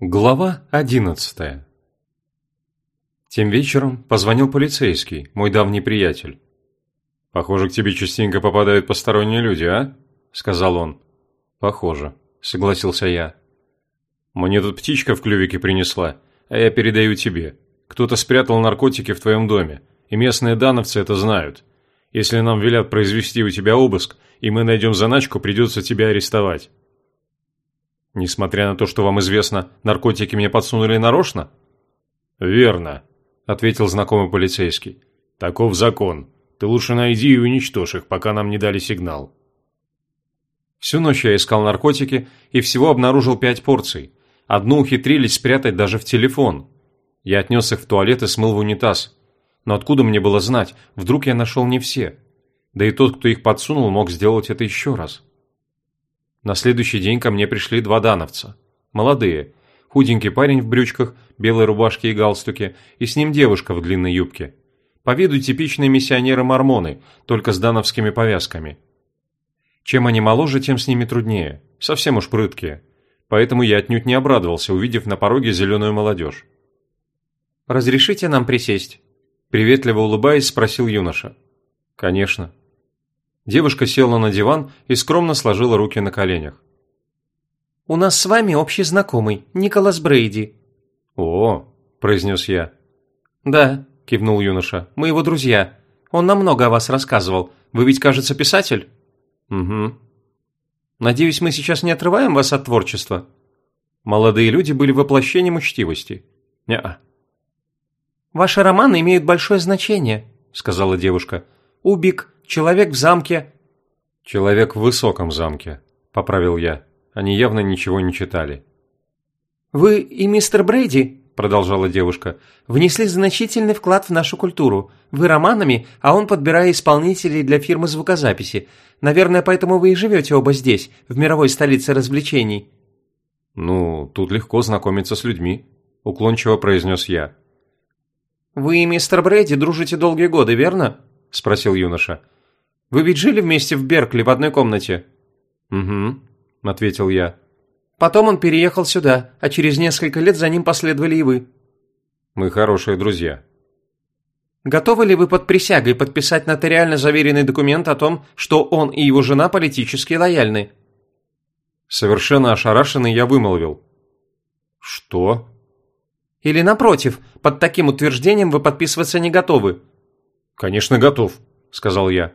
Глава одиннадцатая Тем вечером позвонил полицейский, мой давний приятель. «Похоже, к тебе частенько попадают посторонние люди, а?» – сказал он. «Похоже», – согласился я. «Мне тут птичка в клювике принесла, а я передаю тебе. Кто-то спрятал наркотики в твоем доме, и местные дановцы это знают. Если нам велят произвести у тебя обыск, и мы найдем заначку, придется тебя арестовать». «Несмотря на то, что вам известно, наркотики мне подсунули нарочно?» «Верно», – ответил знакомый полицейский. «Таков закон. Ты лучше найди и уничтожь их, пока нам не дали сигнал». Всю ночь я искал наркотики и всего обнаружил пять порций. Одну ухитрились спрятать даже в телефон. Я отнес их в туалет и смыл в унитаз. Но откуда мне было знать, вдруг я нашел не все. Да и тот, кто их подсунул, мог сделать это еще раз. На следующий день ко мне пришли два дановца. Молодые. Худенький парень в брючках, белой рубашке и галстуке, и с ним девушка в длинной юбке. По виду типичные миссионеры-мормоны, только с дановскими повязками. Чем они моложе, тем с ними труднее. Совсем уж прыткие. Поэтому я отнюдь не обрадовался, увидев на пороге зеленую молодежь. «Разрешите нам присесть?» Приветливо улыбаясь, спросил юноша. «Конечно». Девушка села на диван и скромно сложила руки на коленях. «У нас с вами общий знакомый, Николас Брейди». «О», – произнес я. «Да», – кивнул юноша, – «мы его друзья. Он нам много о вас рассказывал. Вы ведь, кажется, писатель?» «Угу». «Надеюсь, мы сейчас не отрываем вас от творчества?» Молодые люди были воплощением учтивости. «Не-а». «Ваши романы имеют большое значение», – сказала девушка. «Убик, человек в замке». «Человек в высоком замке», – поправил я. Они явно ничего не читали. «Вы и мистер Брейди», – продолжала девушка, – «внесли значительный вклад в нашу культуру. Вы романами, а он подбирая исполнителей для фирмы звукозаписи. Наверное, поэтому вы и живете оба здесь, в мировой столице развлечений». «Ну, тут легко знакомиться с людьми», – уклончиво произнес я. «Вы и мистер Брейди дружите долгие годы, верно?» – спросил юноша. Вы ведь жили вместе в Беркли в одной комнате?» «Угу», – ответил я. «Потом он переехал сюда, а через несколько лет за ним последовали и вы». «Мы хорошие друзья». «Готовы ли вы под присягой подписать нотариально заверенный документ о том, что он и его жена политически лояльны?» Совершенно ошарашенный я вымолвил. «Что?» «Или напротив, под таким утверждением вы подписываться не готовы?» «Конечно, готов», – сказал я.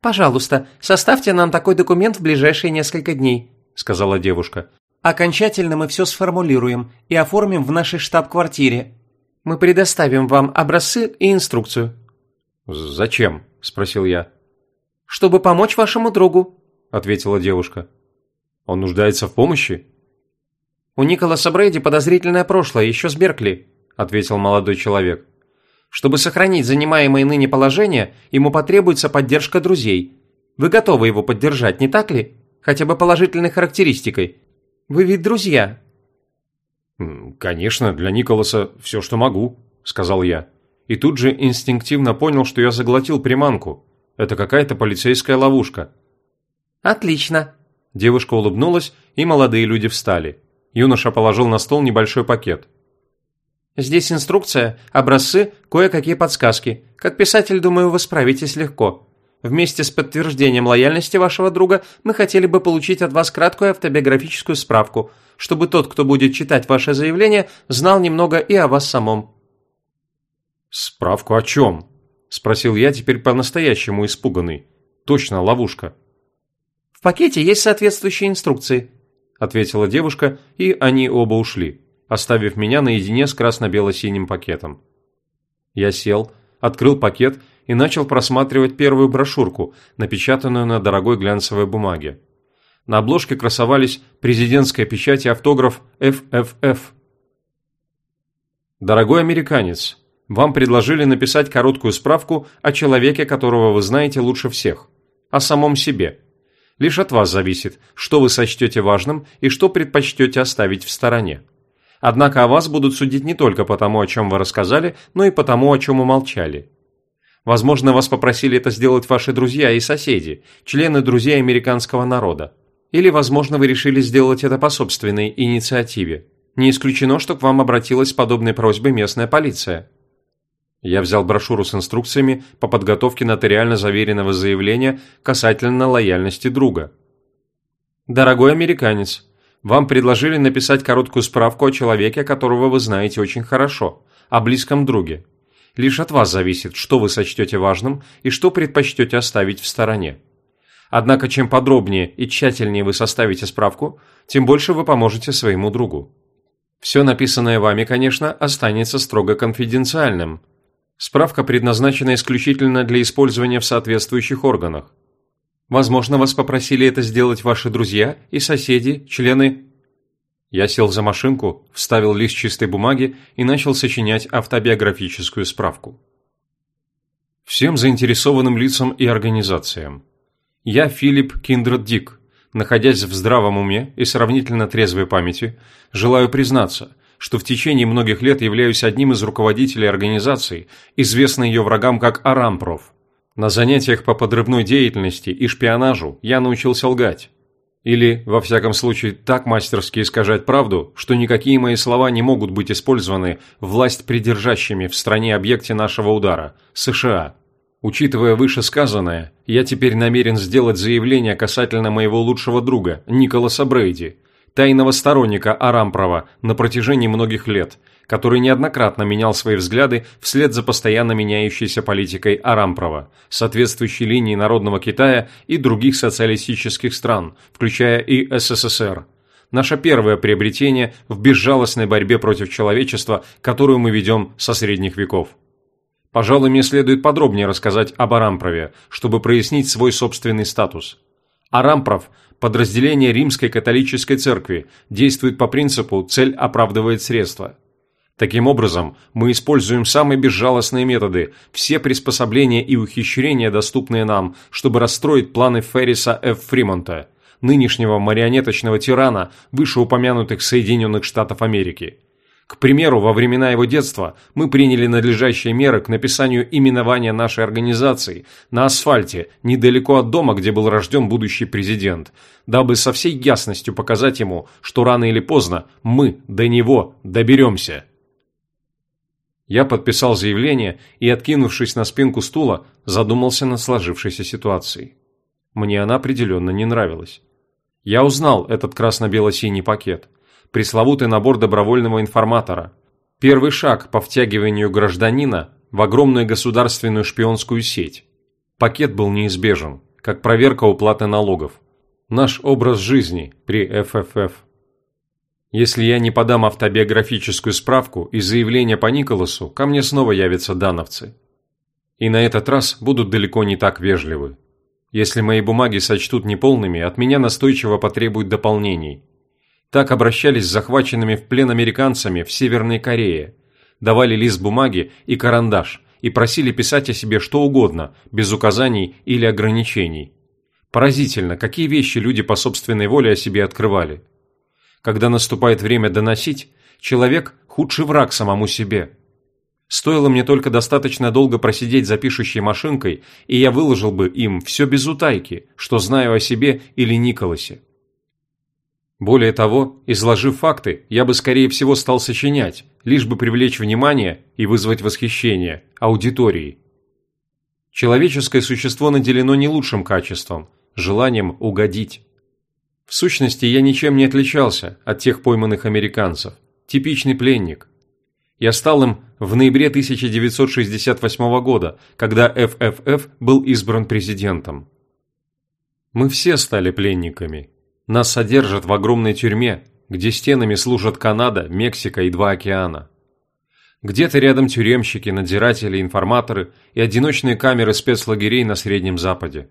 «Пожалуйста, составьте нам такой документ в ближайшие несколько дней», – сказала девушка. «Окончательно мы все сформулируем и оформим в нашей штаб-квартире. Мы предоставим вам образцы и инструкцию». «Зачем?» – спросил я. «Чтобы помочь вашему другу», – ответила девушка. «Он нуждается в помощи?» «У Николаса Брейди подозрительное прошлое, еще с Беркли», – ответил молодой человек. Чтобы сохранить занимаемое ныне положение, ему потребуется поддержка друзей. Вы готовы его поддержать, не так ли? Хотя бы положительной характеристикой. Вы ведь друзья». «Конечно, для Николаса все, что могу», – сказал я. И тут же инстинктивно понял, что я заглотил приманку. Это какая-то полицейская ловушка. «Отлично». Девушка улыбнулась, и молодые люди встали. Юноша положил на стол небольшой пакет – Здесь инструкция, образцы, кое-какие подсказки. Как писатель, думаю, вы справитесь легко. Вместе с подтверждением лояльности вашего друга мы хотели бы получить от вас краткую автобиографическую справку, чтобы тот, кто будет читать ваше заявление, знал немного и о вас самом». «Справку о чем?» – спросил я теперь по-настоящему испуганный. «Точно ловушка». «В пакете есть соответствующие инструкции», – ответила девушка, и они оба ушли оставив меня наедине с красно-бело-синим пакетом. Я сел, открыл пакет и начал просматривать первую брошюрку, напечатанную на дорогой глянцевой бумаге. На обложке красовались президентская печать и автограф FFF. «Дорогой американец, вам предложили написать короткую справку о человеке, которого вы знаете лучше всех, о самом себе. Лишь от вас зависит, что вы сочтете важным и что предпочтете оставить в стороне. Однако о вас будут судить не только по тому, о чем вы рассказали, но и по тому, о чем умолчали. Возможно, вас попросили это сделать ваши друзья и соседи, члены друзей американского народа. Или, возможно, вы решили сделать это по собственной инициативе. Не исключено, что к вам обратилась с подобной просьбой местная полиция. Я взял брошюру с инструкциями по подготовке нотариально заверенного заявления касательно лояльности друга. Дорогой американец, вам предложили написать короткую справку о человеке, которого вы знаете очень хорошо, о близком друге. Лишь от вас зависит, что вы сочтете важным и что предпочтете оставить в стороне. Однако, чем подробнее и тщательнее вы составите справку, тем больше вы поможете своему другу. Все написанное вами, конечно, останется строго конфиденциальным. Справка предназначена исключительно для использования в соответствующих органах. Возможно, вас попросили это сделать ваши друзья и соседи, члены... Я сел за машинку, вставил лист чистой бумаги и начал сочинять автобиографическую справку. Всем заинтересованным лицам и организациям. Я Филипп Киндред Дик, находясь в здравом уме и сравнительно трезвой памяти, желаю признаться, что в течение многих лет являюсь одним из руководителей организации, известной ее врагам как Арампров. На занятиях по подрывной деятельности и шпионажу я научился лгать. Или, во всяком случае, так мастерски искажать правду, что никакие мои слова не могут быть использованы власть придержащими в стране объекте нашего удара – США. Учитывая вышесказанное, я теперь намерен сделать заявление касательно моего лучшего друга, Николаса Брейди, тайного сторонника Арампрова на протяжении многих лет, который неоднократно менял свои взгляды вслед за постоянно меняющейся политикой Арампрова, соответствующей линии Народного Китая и других социалистических стран, включая и СССР. Наше первое приобретение в безжалостной борьбе против человечества, которую мы ведем со средних веков. Пожалуй, мне следует подробнее рассказать об Арампрове, чтобы прояснить свой собственный статус. Арампров – подразделение Римской католической церкви, действует по принципу «цель оправдывает средства». Таким образом, мы используем самые безжалостные методы, все приспособления и ухищрения, доступные нам, чтобы расстроить планы Ферриса Ф. Фримонта, нынешнего марионеточного тирана вышеупомянутых Соединенных Штатов Америки – к примеру, во времена его детства мы приняли надлежащие меры к написанию именования нашей организации на асфальте, недалеко от дома, где был рожден будущий президент, дабы со всей ясностью показать ему, что рано или поздно мы до него доберемся. Я подписал заявление и, откинувшись на спинку стула, задумался над сложившейся ситуацией. Мне она определенно не нравилась. Я узнал этот красно-бело-синий пакет – пресловутый набор добровольного информатора. Первый шаг по втягиванию гражданина в огромную государственную шпионскую сеть. Пакет был неизбежен, как проверка уплаты налогов. Наш образ жизни при ФФФ. Если я не подам автобиографическую справку и заявление по Николасу, ко мне снова явятся дановцы. И на этот раз будут далеко не так вежливы. Если мои бумаги сочтут неполными, от меня настойчиво потребуют дополнений. Так обращались с захваченными в плен американцами в Северной Корее. Давали лист бумаги и карандаш и просили писать о себе что угодно, без указаний или ограничений. Поразительно, какие вещи люди по собственной воле о себе открывали. Когда наступает время доносить, человек – худший враг самому себе. Стоило мне только достаточно долго просидеть за пишущей машинкой, и я выложил бы им все без утайки, что знаю о себе или Николасе. Более того, изложив факты, я бы скорее всего стал сочинять, лишь бы привлечь внимание и вызвать восхищение аудитории. Человеческое существо наделено не лучшим качеством – желанием угодить. В сущности, я ничем не отличался от тех пойманных американцев. Типичный пленник. Я стал им в ноябре 1968 года, когда ФФФ был избран президентом. Мы все стали пленниками, нас содержат в огромной тюрьме, где стенами служат Канада, Мексика и два океана. Где-то рядом тюремщики, надзиратели, информаторы и одиночные камеры спецлагерей на Среднем Западе.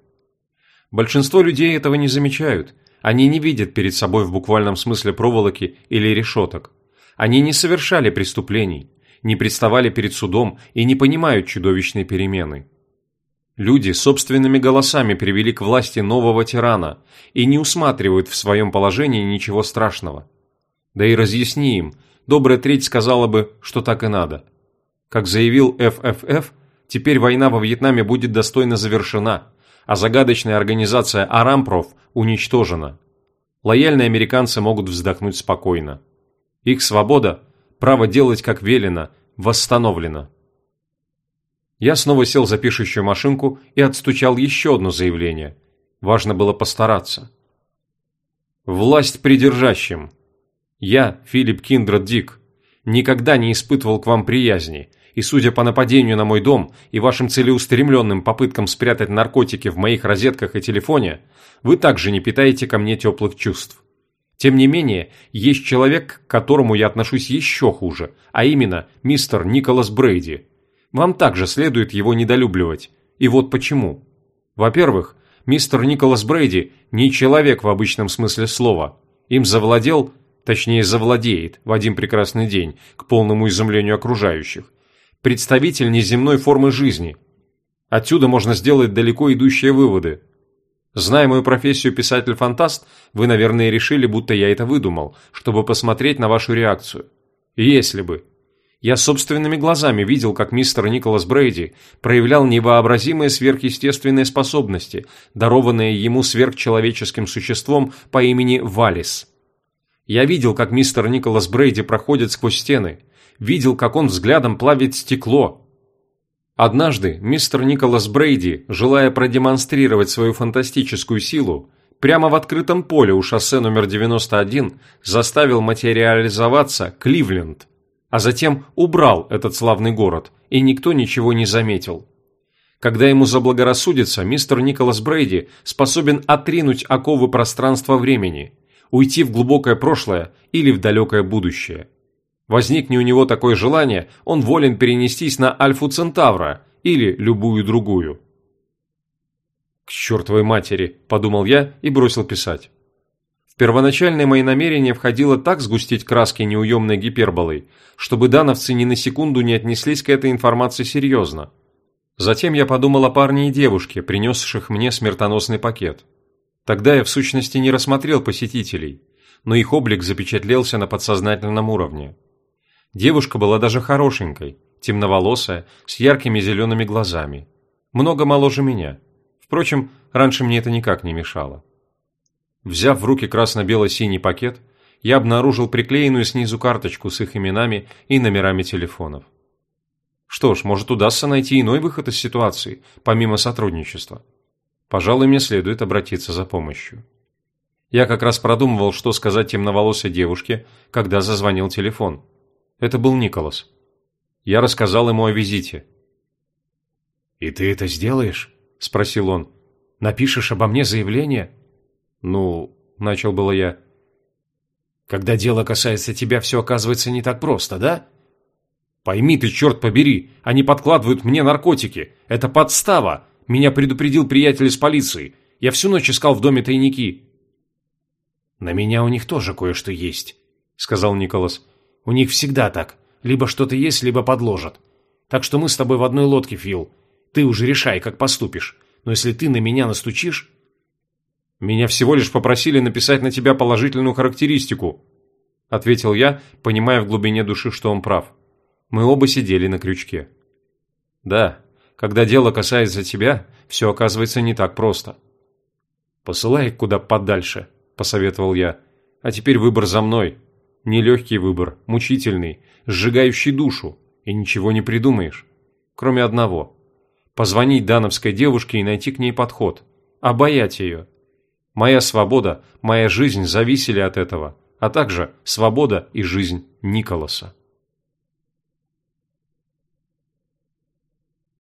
Большинство людей этого не замечают. Они не видят перед собой в буквальном смысле проволоки или решеток. Они не совершали преступлений, не представали перед судом и не понимают чудовищной перемены. Люди собственными голосами привели к власти нового тирана и не усматривают в своем положении ничего страшного. Да и разъясни им, добрая треть сказала бы, что так и надо. Как заявил ФФФ, теперь война во Вьетнаме будет достойно завершена, а загадочная организация Арампров уничтожена. Лояльные американцы могут вздохнуть спокойно. Их свобода, право делать как велено, восстановлено. Я снова сел за пишущую машинку и отстучал еще одно заявление. Важно было постараться. Власть придержащим. Я, Филипп Киндред Дик, никогда не испытывал к вам приязни, и судя по нападению на мой дом и вашим целеустремленным попыткам спрятать наркотики в моих розетках и телефоне, вы также не питаете ко мне теплых чувств. Тем не менее, есть человек, к которому я отношусь еще хуже, а именно мистер Николас Брейди. Вам также следует его недолюбливать. И вот почему. Во-первых, мистер Николас Брейди не человек в обычном смысле слова. Им завладел, точнее завладеет, в один прекрасный день, к полному изумлению окружающих, представитель неземной формы жизни. Отсюда можно сделать далеко идущие выводы – Зная мою профессию писатель-фантаст, вы, наверное, решили, будто я это выдумал, чтобы посмотреть на вашу реакцию. Если бы. Я собственными глазами видел, как мистер Николас Брейди проявлял невообразимые сверхъестественные способности, дарованные ему сверхчеловеческим существом по имени Валис. Я видел, как мистер Николас Брейди проходит сквозь стены, видел, как он взглядом плавит стекло, Однажды мистер Николас Брейди, желая продемонстрировать свою фантастическую силу, прямо в открытом поле у шоссе номер 91 заставил материализоваться Кливленд, а затем убрал этот славный город, и никто ничего не заметил. Когда ему заблагорассудится, мистер Николас Брейди способен отринуть оковы пространства-времени, уйти в глубокое прошлое или в далекое будущее – Возникне у него такое желание, он волен перенестись на Альфу Центавра или любую другую. «К чертовой матери», – подумал я и бросил писать. Первоначальные мои намерения входило так сгустить краски неуемной гиперболой, чтобы дановцы ни на секунду не отнеслись к этой информации серьезно. Затем я подумал о парне и девушке, принесших мне смертоносный пакет. Тогда я в сущности не рассмотрел посетителей, но их облик запечатлелся на подсознательном уровне. Девушка была даже хорошенькой, темноволосая, с яркими зелеными глазами. Много моложе меня. Впрочем, раньше мне это никак не мешало. Взяв в руки красно-бело-синий пакет, я обнаружил приклеенную снизу карточку с их именами и номерами телефонов. Что ж, может удастся найти иной выход из ситуации, помимо сотрудничества. Пожалуй, мне следует обратиться за помощью. Я как раз продумывал, что сказать темноволосой девушке, когда зазвонил телефон – это был Николас. Я рассказал ему о визите. «И ты это сделаешь?» – спросил он. «Напишешь обо мне заявление?» «Ну...» – начал было я. «Когда дело касается тебя, все оказывается не так просто, да?» «Пойми ты, черт побери, они подкладывают мне наркотики. Это подстава. Меня предупредил приятель из полиции. Я всю ночь искал в доме тайники». «На меня у них тоже кое-что есть», — сказал Николас. У них всегда так. Либо что-то есть, либо подложат. Так что мы с тобой в одной лодке, Фил. Ты уже решай, как поступишь. Но если ты на меня настучишь...» «Меня всего лишь попросили написать на тебя положительную характеристику», — ответил я, понимая в глубине души, что он прав. Мы оба сидели на крючке. «Да, когда дело касается тебя, все оказывается не так просто». «Посылай куда подальше», — посоветовал я. «А теперь выбор за мной. Нелегкий выбор, мучительный, сжигающий душу, и ничего не придумаешь. Кроме одного. Позвонить дановской девушке и найти к ней подход. Обаять ее. Моя свобода, моя жизнь зависели от этого, а также свобода и жизнь Николаса.